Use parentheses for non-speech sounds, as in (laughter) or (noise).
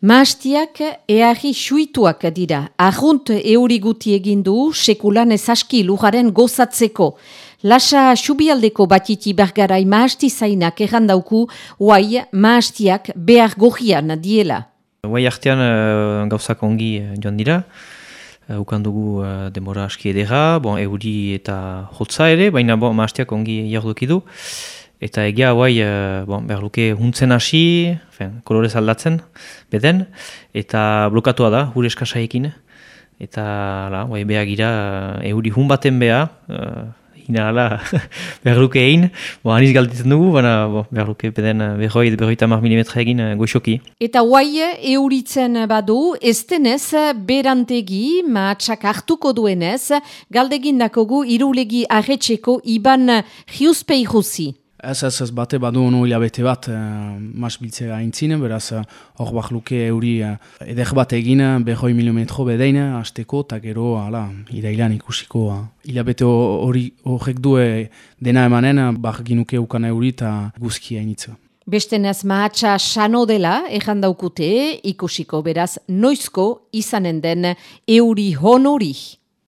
Maastiak earri suituak dira. Arrunt euri guti egindu sekulan ezaski lujaren gozatzeko. Lasa subialdeko batiti bergarai maasti zainak errandauku, huai maastiak behar gohian diela. Huai artean uh, gauzak ongi eh, joan dira. Uh, ukan dugu uh, demora aski edera, bon, euri eta hotza ere, baina bon, maastiak ongi jardukidu. Eta egia hauai, uh, bon, behar luke huntzen hasi, kolorez aldatzen, beden, eta blokatua da, gure eskasaekin. Eta, la, bai, behar gira, euri hun baten beha, uh, ina ala, (laughs) behar luke egin, bo, aniz galditzen dugu, baina bo, behar luke beden behoi, behoi tamar milimetra egin goxoki. Eta guai, euritzen badu, ez denez, berantegi, matxak hartuko duenez, galdegin dakogu, irulegi arretxeko, iban jiuzpei juzi. Ez ez ez bate badu ono hilabete bat e, mas biltzea aintzine, beraz eh, hor bak luke euri e, edek bat egin behoi milimetro bedein hasteko eta gero ala, irailan ikusiko hilabete hori horrek du dena emanen bak ginuke ukan euri eta guzki hainitza. Beste naz mahatsa sano dela, ejan daukute, ikusiko beraz noizko izanen den euri honori.